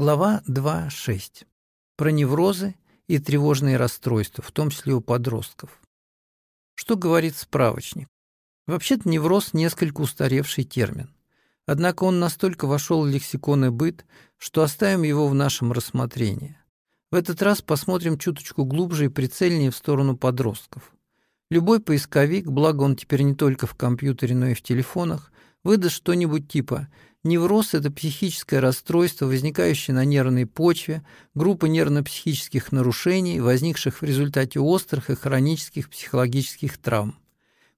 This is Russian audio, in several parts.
Глава 2.6. Про неврозы и тревожные расстройства, в том числе у подростков. Что говорит справочник? Вообще-то невроз – несколько устаревший термин. Однако он настолько вошел в лексикон и быт, что оставим его в нашем рассмотрении. В этот раз посмотрим чуточку глубже и прицельнее в сторону подростков. Любой поисковик, благо он теперь не только в компьютере, но и в телефонах, выдаст что-нибудь типа Невроз – это психическое расстройство, возникающее на нервной почве, группа нервно-психических нарушений, возникших в результате острых и хронических психологических травм.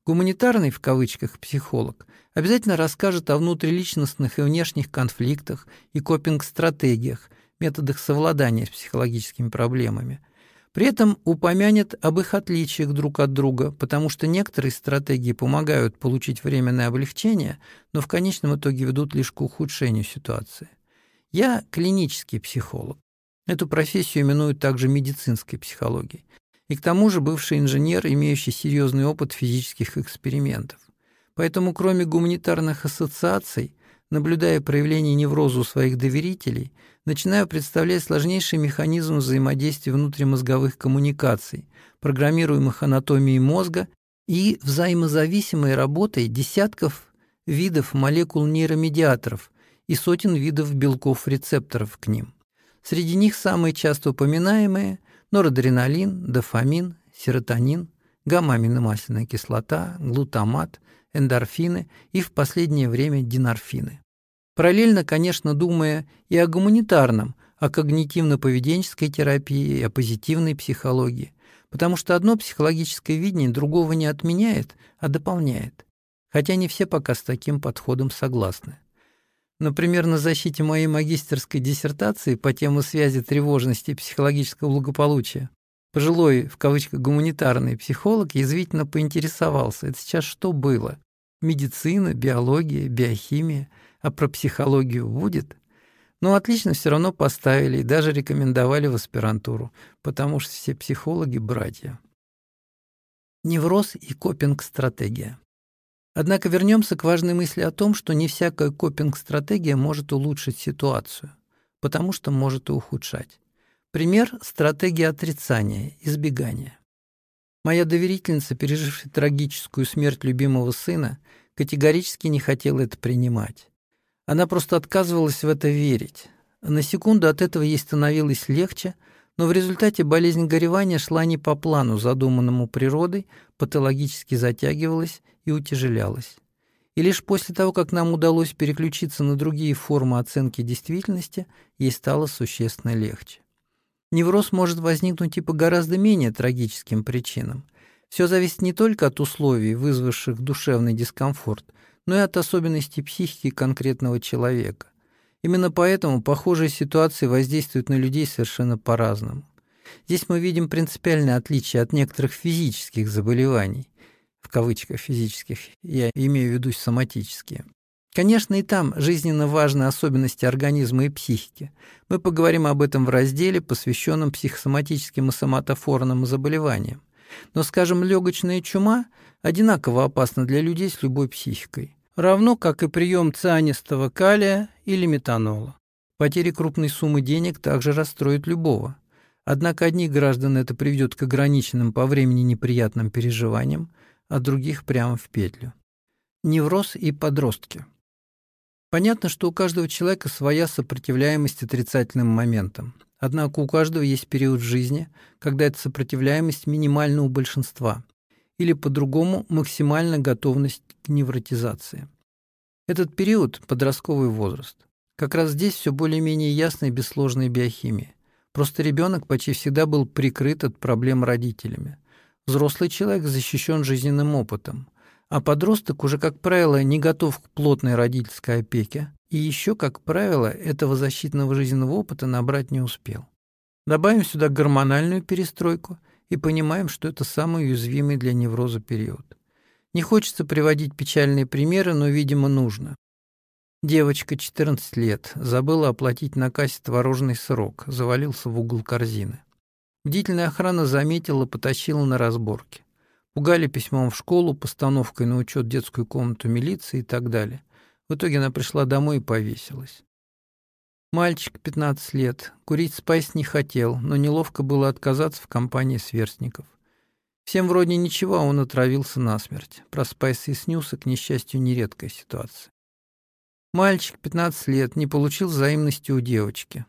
Гуманитарный, в кавычках, психолог обязательно расскажет о внутриличностных и внешних конфликтах и копинг-стратегиях, методах совладания с психологическими проблемами – при этом упомянет об их отличиях друг от друга, потому что некоторые стратегии помогают получить временное облегчение, но в конечном итоге ведут лишь к ухудшению ситуации. Я клинический психолог. Эту профессию именуют также медицинской психологией. И к тому же бывший инженер, имеющий серьезный опыт физических экспериментов. Поэтому кроме гуманитарных ассоциаций, наблюдая проявление невроза у своих доверителей, начинаю представлять сложнейший механизм взаимодействия внутримозговых коммуникаций, программируемых анатомией мозга и взаимозависимой работой десятков видов молекул нейромедиаторов и сотен видов белков-рецепторов к ним. Среди них самые часто упоминаемые – норадреналин, дофамин, серотонин, гамма-аминомасляная кислота, глутамат, эндорфины и в последнее время динорфины. Параллельно, конечно, думая и о гуманитарном, о когнитивно-поведенческой терапии о позитивной психологии, потому что одно психологическое видение другого не отменяет, а дополняет. Хотя не все пока с таким подходом согласны. Например, на защите моей магистерской диссертации по теме связи тревожности и психологического благополучия пожилой, в кавычках, гуманитарный психолог язвительно поинтересовался, это сейчас что было? Медицина, биология, биохимия, а про психологию будет? Но отлично все равно поставили и даже рекомендовали в аспирантуру, потому что все психологи – братья. Невроз и копинг-стратегия. Однако вернемся к важной мысли о том, что не всякая копинг-стратегия может улучшить ситуацию, потому что может и ухудшать. Пример – стратегия отрицания, избегания. Моя доверительница, пережившая трагическую смерть любимого сына, категорически не хотела это принимать. Она просто отказывалась в это верить. На секунду от этого ей становилось легче, но в результате болезнь горевания шла не по плану, задуманному природой, патологически затягивалась и утяжелялась. И лишь после того, как нам удалось переключиться на другие формы оценки действительности, ей стало существенно легче. Невроз может возникнуть и по гораздо менее трагическим причинам. Все зависит не только от условий, вызвавших душевный дискомфорт, но и от особенностей психики конкретного человека. Именно поэтому похожие ситуации воздействуют на людей совершенно по-разному. Здесь мы видим принципиальное отличие от некоторых физических заболеваний, в кавычках физических, я имею в виду соматические. Конечно, и там жизненно важны особенности организма и психики. Мы поговорим об этом в разделе, посвященном психосоматическим и соматофорным заболеваниям. Но, скажем, легочная чума одинаково опасна для людей с любой психикой. Равно как и прием цианистого калия или метанола. Потери крупной суммы денег также расстроят любого. Однако одних граждан это приведет к ограниченным по времени неприятным переживаниям, а других прямо в петлю. Невроз и подростки. Понятно, что у каждого человека своя сопротивляемость отрицательным моментам. Однако у каждого есть период в жизни, когда эта сопротивляемость минимальна у большинства. Или по-другому максимальная готовность к невротизации. Этот период – подростковый возраст. Как раз здесь все более-менее ясно и без сложной биохимии. Просто ребенок почти всегда был прикрыт от проблем родителями. Взрослый человек защищен жизненным опытом – а подросток уже, как правило, не готов к плотной родительской опеке, и еще, как правило, этого защитного жизненного опыта набрать не успел. Добавим сюда гормональную перестройку и понимаем, что это самый уязвимый для невроза период. Не хочется приводить печальные примеры, но, видимо, нужно. Девочка, 14 лет, забыла оплатить на кассе творожный сырок, завалился в угол корзины. Бдительная охрана заметила, потащила на разборки. Пугали письмом в школу, постановкой на учет детскую комнату милиции и так далее. В итоге она пришла домой и повесилась. Мальчик, 15 лет, курить спайс не хотел, но неловко было отказаться в компании сверстников. Всем вроде ничего, а он отравился насмерть. Про спайсы и снюсы, к несчастью, нередкая ситуация. Мальчик, 15 лет, не получил взаимности у девочки.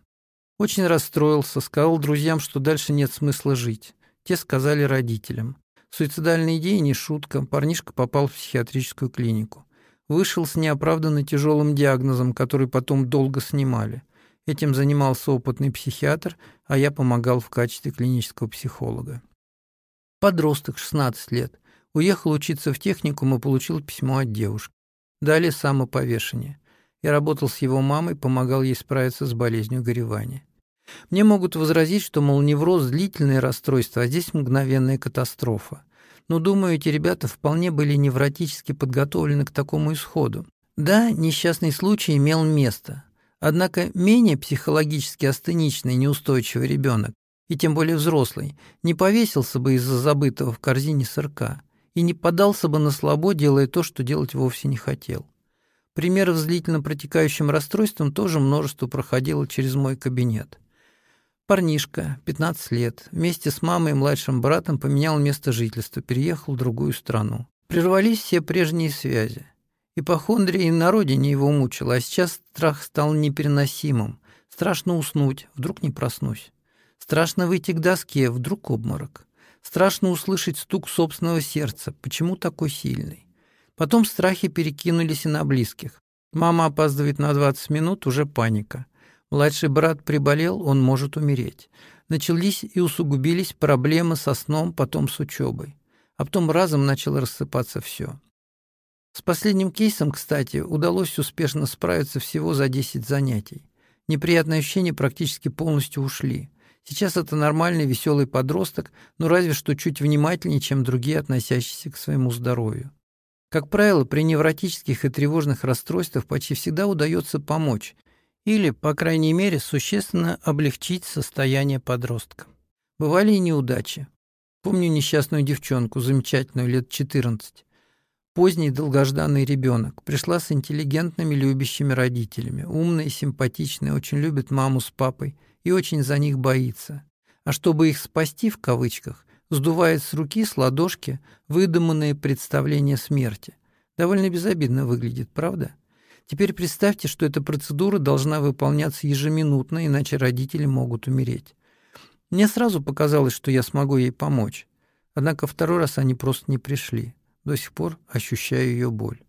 Очень расстроился, сказал друзьям, что дальше нет смысла жить. Те сказали родителям. Суицидальная идея не шутка, парнишка попал в психиатрическую клинику. Вышел с неоправданно тяжелым диагнозом, который потом долго снимали. Этим занимался опытный психиатр, а я помогал в качестве клинического психолога. Подросток, 16 лет, уехал учиться в техникум и получил письмо от девушки. Далее самоповешение. Я работал с его мамой, помогал ей справиться с болезнью горевания. Мне могут возразить, что, мол, невроз – длительное расстройство, а здесь мгновенная катастрофа. Но, думаю, эти ребята вполне были невротически подготовлены к такому исходу. Да, несчастный случай имел место, Однако менее психологически астеничный неустойчивый ребенок, и тем более взрослый, не повесился бы из-за забытого в корзине сырка и не подался бы на слабо, делая то, что делать вовсе не хотел. Примеров с протекающим расстройством тоже множество проходило через мой кабинет. Парнишка, 15 лет, вместе с мамой и младшим братом поменял место жительства, переехал в другую страну. Прервались все прежние связи. Ипохондрия на родине его мучила, а сейчас страх стал непереносимым. Страшно уснуть, вдруг не проснусь. Страшно выйти к доске, вдруг обморок. Страшно услышать стук собственного сердца, почему такой сильный. Потом страхи перекинулись и на близких. Мама опаздывает на 20 минут, уже паника. Младший брат приболел, он может умереть. Начались и усугубились проблемы со сном, потом с учебой. А потом разом начало рассыпаться все. С последним кейсом, кстати, удалось успешно справиться всего за 10 занятий. Неприятные ощущения практически полностью ушли. Сейчас это нормальный, веселый подросток, но разве что чуть внимательнее, чем другие, относящиеся к своему здоровью. Как правило, при невротических и тревожных расстройствах почти всегда удается помочь или, по крайней мере, существенно облегчить состояние подростка. Бывали и неудачи. Помню несчастную девчонку, замечательную, лет 14. Поздний долгожданный ребенок. Пришла с интеллигентными, любящими родителями. Умная, симпатичная, очень любит маму с папой и очень за них боится. А чтобы их «спасти» в кавычках, сдувает с руки, с ладошки, выдуманные представления смерти. Довольно безобидно выглядит, правда? Теперь представьте, что эта процедура должна выполняться ежеминутно, иначе родители могут умереть. Мне сразу показалось, что я смогу ей помочь. Однако второй раз они просто не пришли. До сих пор ощущаю ее боль.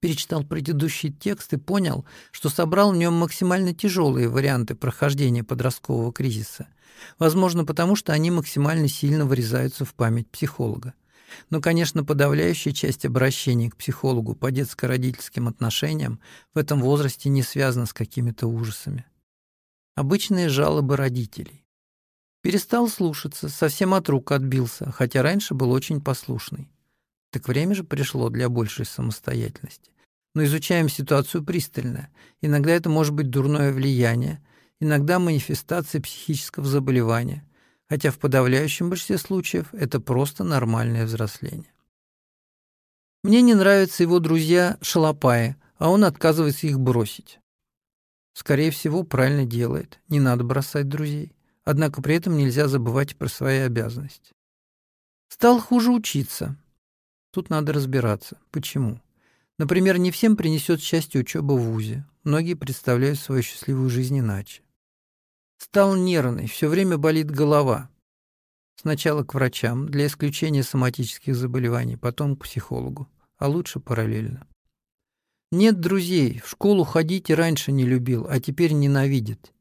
Перечитал предыдущий текст и понял, что собрал в нем максимально тяжелые варианты прохождения подросткового кризиса. Возможно, потому что они максимально сильно вырезаются в память психолога. Но, конечно, подавляющая часть обращений к психологу по детско-родительским отношениям в этом возрасте не связана с какими-то ужасами. Обычные жалобы родителей. Перестал слушаться, совсем от рук отбился, хотя раньше был очень послушный. Так время же пришло для большей самостоятельности. Но изучаем ситуацию пристально. Иногда это может быть дурное влияние, иногда манифестация психического заболевания, хотя в подавляющем большинстве случаев это просто нормальное взросление. Мне не нравятся его друзья шалопаи, а он отказывается их бросить. Скорее всего, правильно делает. Не надо бросать друзей. Однако при этом нельзя забывать про свои обязанности. Стал хуже учиться. Тут надо разбираться. Почему? Например, не всем принесет счастье учеба в ВУЗе. Многие представляют свою счастливую жизнь иначе. Стал нервный, все время болит голова. Сначала к врачам для исключения соматических заболеваний, потом к психологу, а лучше параллельно. Нет друзей, в школу ходить и раньше не любил, а теперь ненавидит.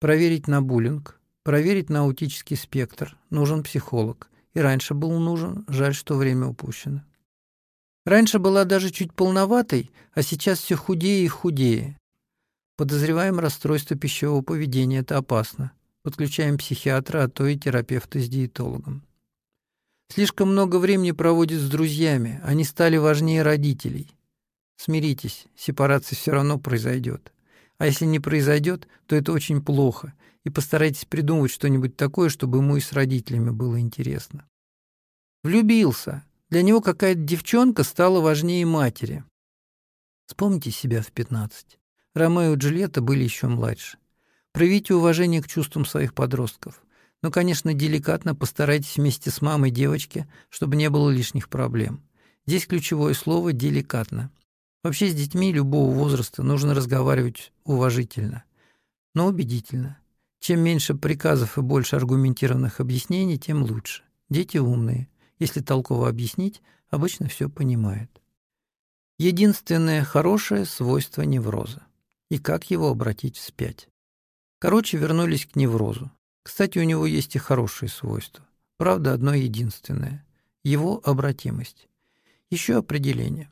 Проверить на буллинг, проверить на аутический спектр, нужен психолог. И раньше был нужен, жаль, что время упущено. Раньше была даже чуть полноватой, а сейчас все худее и худее. Подозреваем расстройство пищевого поведения, это опасно. Подключаем психиатра, а то и терапевта с диетологом. Слишком много времени проводит с друзьями, они стали важнее родителей. Смиритесь, сепарация все равно произойдет. А если не произойдет, то это очень плохо, и постарайтесь придумать что-нибудь такое, чтобы ему и с родителями было интересно. Влюбился. Для него какая-то девчонка стала важнее матери. Вспомните себя в 15. Ромео и Джульетта были еще младше. Проявите уважение к чувствам своих подростков. Но, конечно, деликатно постарайтесь вместе с мамой девочки, чтобы не было лишних проблем. Здесь ключевое слово «деликатно». Вообще с детьми любого возраста нужно разговаривать уважительно, но убедительно. Чем меньше приказов и больше аргументированных объяснений, тем лучше. Дети умные. Если толково объяснить, обычно все понимают. Единственное хорошее свойство невроза. И как его обратить вспять. Короче, вернулись к неврозу. Кстати, у него есть и хорошие свойства. Правда, одно единственное. Его обратимость. Еще определение.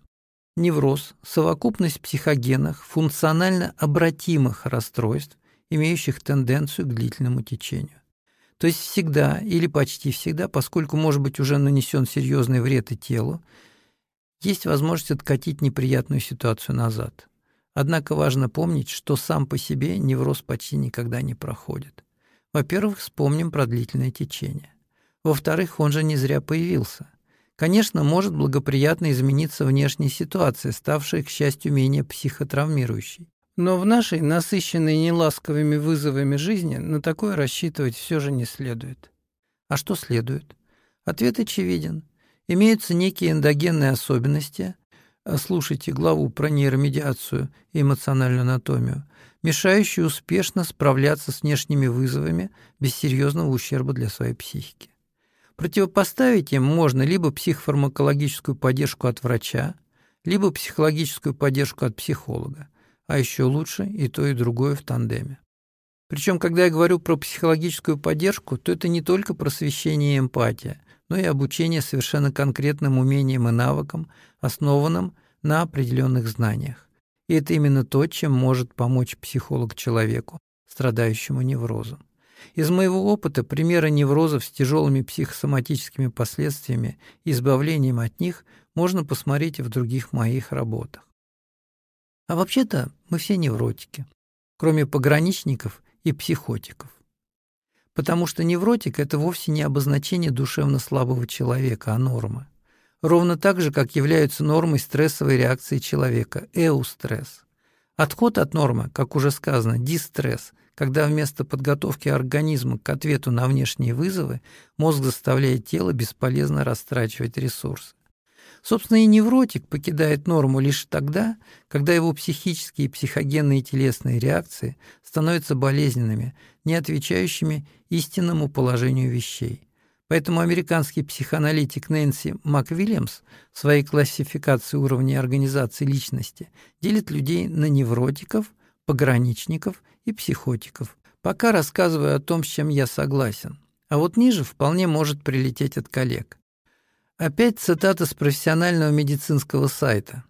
Невроз – совокупность психогенных, функционально обратимых расстройств, имеющих тенденцию к длительному течению. То есть всегда или почти всегда, поскольку может быть уже нанесен серьезный вред и телу, есть возможность откатить неприятную ситуацию назад. Однако важно помнить, что сам по себе невроз почти никогда не проходит. Во-первых, вспомним про длительное течение. Во-вторых, он же не зря появился. Конечно, может благоприятно измениться внешняя ситуация, ставшая, к счастью, менее психотравмирующей. Но в нашей, насыщенной неласковыми вызовами жизни, на такое рассчитывать все же не следует. А что следует? Ответ очевиден. Имеются некие эндогенные особенности, а слушайте главу про нейромедиацию и эмоциональную анатомию, мешающие успешно справляться с внешними вызовами без серьезного ущерба для своей психики. Противопоставить им можно либо психофармакологическую поддержку от врача, либо психологическую поддержку от психолога а еще лучше и то, и другое в тандеме. Причем, когда я говорю про психологическую поддержку, то это не только просвещение и эмпатия, но и обучение совершенно конкретным умениям и навыкам, основанным на определенных знаниях. И это именно то, чем может помочь психолог человеку, страдающему неврозом. Из моего опыта примеры неврозов с тяжелыми психосоматическими последствиями и избавлением от них можно посмотреть в других моих работах. А вообще-то мы все невротики, кроме пограничников и психотиков. Потому что невротик – это вовсе не обозначение душевно слабого человека, а норма. Ровно так же, как являются нормой стрессовой реакции человека – эустресс. Отход от нормы, как уже сказано, дистресс, когда вместо подготовки организма к ответу на внешние вызовы мозг заставляет тело бесполезно растрачивать ресурсы. Собственно, и невротик покидает норму лишь тогда, когда его психические и психогенные телесные реакции становятся болезненными, не отвечающими истинному положению вещей. Поэтому американский психоаналитик Нэнси МакВильямс в своей классификации уровней организации личности делит людей на невротиков, пограничников и психотиков, пока рассказываю о том, с чем я согласен. А вот ниже вполне может прилететь от коллег. Опять цитата с профессионального медицинского сайта.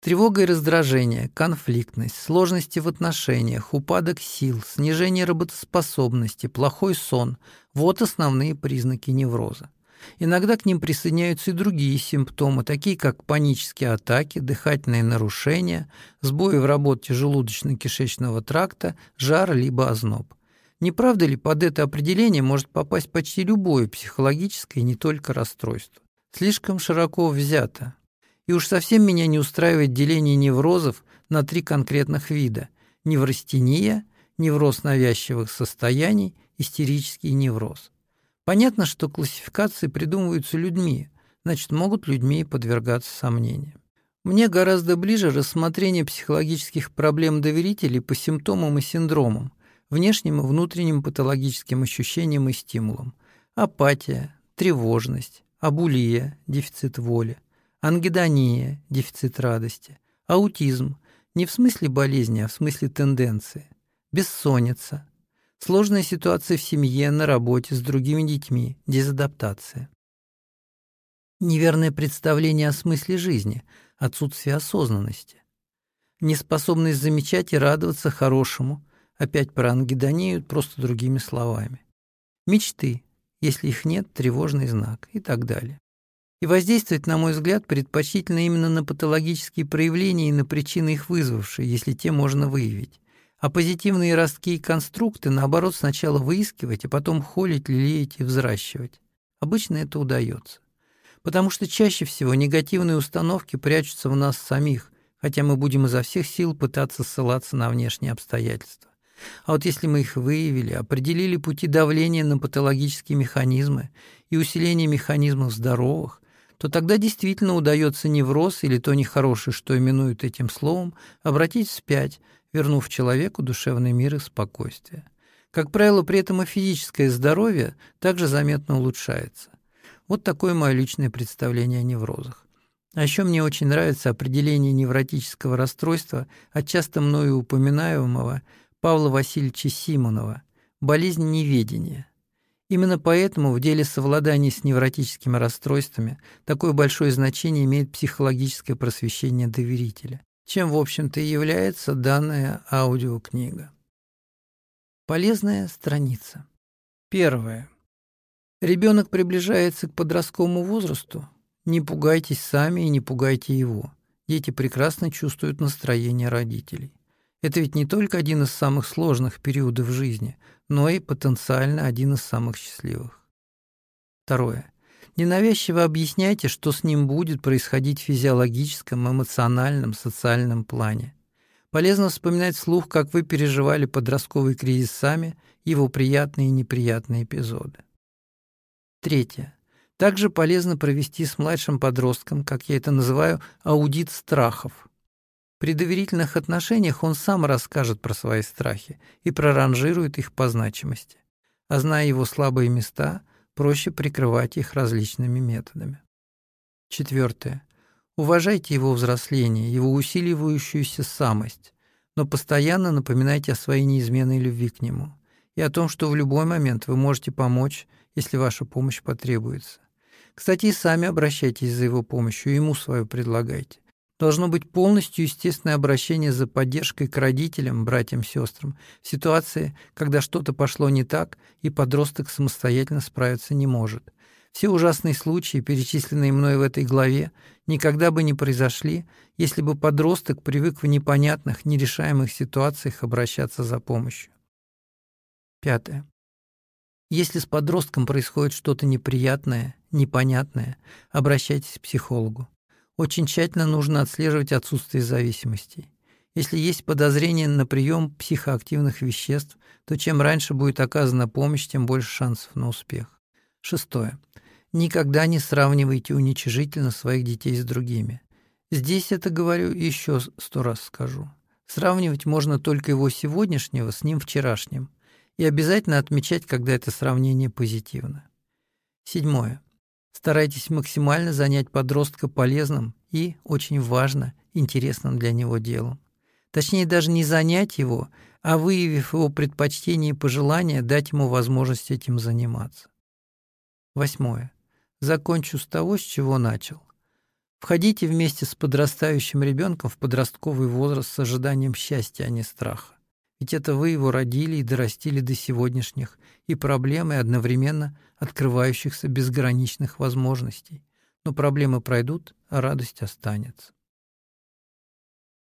Тревога и раздражение, конфликтность, сложности в отношениях, упадок сил, снижение работоспособности, плохой сон – вот основные признаки невроза. Иногда к ним присоединяются и другие симптомы, такие как панические атаки, дыхательные нарушения, сбои в работе желудочно-кишечного тракта, жар либо озноб. Не правда ли под это определение может попасть почти любое психологическое и не только расстройство? Слишком широко взято. И уж совсем меня не устраивает деление неврозов на три конкретных вида – неврастения, невроз навязчивых состояний, истерический невроз. Понятно, что классификации придумываются людьми, значит, могут людьми подвергаться сомнениям. Мне гораздо ближе рассмотрение психологических проблем доверителей по симптомам и синдромам, внешним и внутренним патологическим ощущениям и стимулам. Апатия, тревожность, абулия – дефицит воли, ангидония – дефицит радости, аутизм – не в смысле болезни, а в смысле тенденции, бессонница, сложная ситуация в семье, на работе, с другими детьми, дезадаптация. Неверное представление о смысле жизни, отсутствие осознанности, неспособность замечать и радоваться хорошему, опять про ангидонию, просто другими словами. Мечты, если их нет, тревожный знак и так далее. И воздействовать, на мой взгляд, предпочтительно именно на патологические проявления и на причины их вызвавшие, если те можно выявить. А позитивные ростки и конструкты, наоборот, сначала выискивать, а потом холить, лелеять и взращивать. Обычно это удается. Потому что чаще всего негативные установки прячутся в нас самих, хотя мы будем изо всех сил пытаться ссылаться на внешние обстоятельства. А вот если мы их выявили, определили пути давления на патологические механизмы и усиление механизмов здоровых, то тогда действительно удается невроз или то нехорошее, что именуют этим словом, обратить вспять, вернув человеку душевный мир и спокойствие. Как правило, при этом и физическое здоровье также заметно улучшается. Вот такое мое личное представление о неврозах. А еще мне очень нравится определение невротического расстройства от часто мною упоминаемого Павла Васильевича Симонова «болезнь неведения». Именно поэтому в деле совладания с невротическими расстройствами такое большое значение имеет психологическое просвещение доверителя, чем, в общем-то, и является данная аудиокнига. Полезная страница. Первое. Ребенок приближается к подростковому возрасту. Не пугайтесь сами и не пугайте его. Дети прекрасно чувствуют настроение родителей. Это ведь не только один из самых сложных периодов жизни, но и потенциально один из самых счастливых. Второе. Ненавязчиво объясняйте, что с ним будет происходить в физиологическом, эмоциональном, социальном плане. Полезно вспоминать вслух, как вы переживали подростковый кризис сами, его приятные и неприятные эпизоды. Третье. Также полезно провести с младшим подростком, как я это называю, аудит страхов. При доверительных отношениях он сам расскажет про свои страхи и проранжирует их по значимости. А зная его слабые места, проще прикрывать их различными методами. Четвертое. Уважайте его взросление, его усиливающуюся самость, но постоянно напоминайте о своей неизменной любви к нему и о том, что в любой момент вы можете помочь, если ваша помощь потребуется. Кстати, и сами обращайтесь за его помощью, ему свою предлагайте должно быть полностью естественное обращение за поддержкой к родителям, братьям, сестрам в ситуации, когда что-то пошло не так, и подросток самостоятельно справиться не может. Все ужасные случаи, перечисленные мной в этой главе, никогда бы не произошли, если бы подросток привык в непонятных, нерешаемых ситуациях обращаться за помощью. Пятое. Если с подростком происходит что-то неприятное, непонятное, обращайтесь к психологу. Очень тщательно нужно отслеживать отсутствие зависимостей. Если есть подозрение на прием психоактивных веществ, то чем раньше будет оказана помощь, тем больше шансов на успех. Шестое. Никогда не сравнивайте уничижительно своих детей с другими. Здесь это говорю еще сто раз скажу. Сравнивать можно только его сегодняшнего с ним вчерашним. И обязательно отмечать, когда это сравнение позитивно. Седьмое. Старайтесь максимально занять подростка полезным и, очень важно, интересным для него делом. Точнее, даже не занять его, а выявив его предпочтения и пожелания, дать ему возможность этим заниматься. Восьмое. Закончу с того, с чего начал. Входите вместе с подрастающим ребенком в подростковый возраст с ожиданием счастья, а не страха. Ведь это вы его родили и дорастили до сегодняшних и проблем, и одновременно открывающихся безграничных возможностей. Но проблемы пройдут, а радость останется.